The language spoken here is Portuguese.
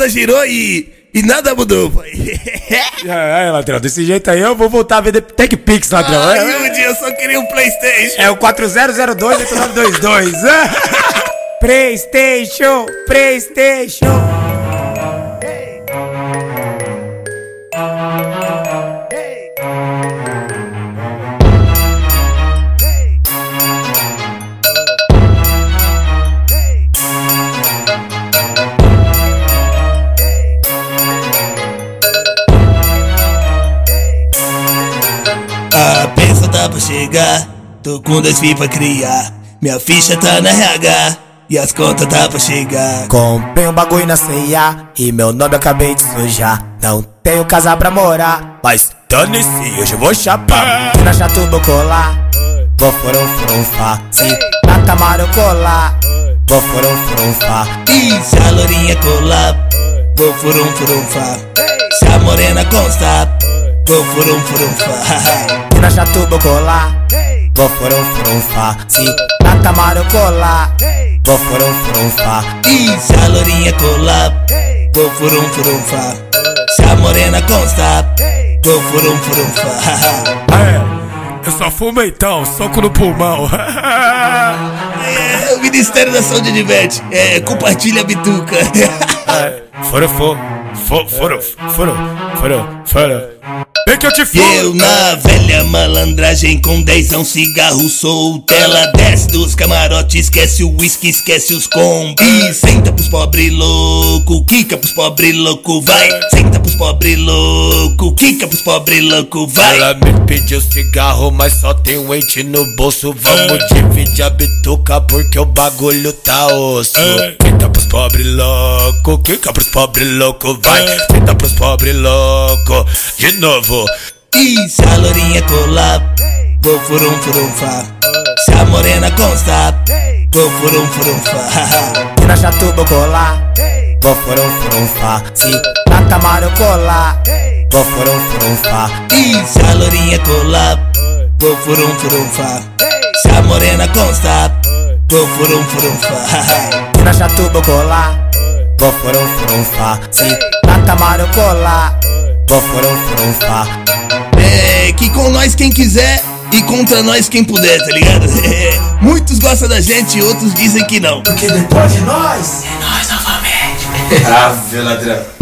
roda girou e. E nada mudou, pai. É, é, ladrão, desse jeito aí eu vou voltar a vender Tech Pix, ladrão. Ai, É, Yudi, eu só queria um Playstation. é o 4002-8922. Playstation, Playstation. A pensa tá pra chegar, tô com dois filhos pra criar. Minha ficha tá na RH e as contas tá pra chegar. Comprei um bagulho na ceia e meu nome acabei de sujar. Não tenho casa pra morar, mas dane-se, hoje eu vou chapar. Na chatu vou colar, vou furunfa. Se na Tamara eu colar, vou forum furunfa. E se a lourinha colar, vou furum furunfa. Se a morena constar, vou furum furunfa. Na chatu vou colar, vou forum furunfa. Se na Tamara eu colar, vou forum furunfa. E se a lourinha colar, vou furum furunfa. Se a morena constar, vou furum furunfa. É, eu só fumo então, soco no pulmão. É, o Ministério da Saúde adverte. É, compartilha a bituca. Fora, fora, fora, fora, fora, fora, fora. Vem que eu te Eu na velha malandragem com dezão cigarro solto. Ela desce dos camarotes, esquece o uísque, esquece os combis. Senta pros pobre louco, quica pros pobre louco, vai. Senta pros pobre louco, quica pros pobre louco, vai Ela me pediu cigarro, mas só tem um ente no bolso. Vamos dividir a bituca porque o bagulho tá osso. Tenta pros pobre louco, quica pros pobre louco, vai. Tenta pros pobre louco, de novo. E se a lourinha colar, vou furum furunfa Se a morena constar, vou furum furunfa Na chatu vou colar, vou forum furunfa. Se na Tamara eu colar, vou forum furunfa. E se a lourinha colar, vou furum furunfa Se a morena constar, vou furum furunfa Na chatu vou colar, vou forum furunfa. Se na Tamara eu colar, vou forum furunfa. É que com nós quem quiser e contra nós quem puder, tá ligado? Muitos gostam da gente, outros dizem que não. Porque depois de nós, é nós Ave, ladrão.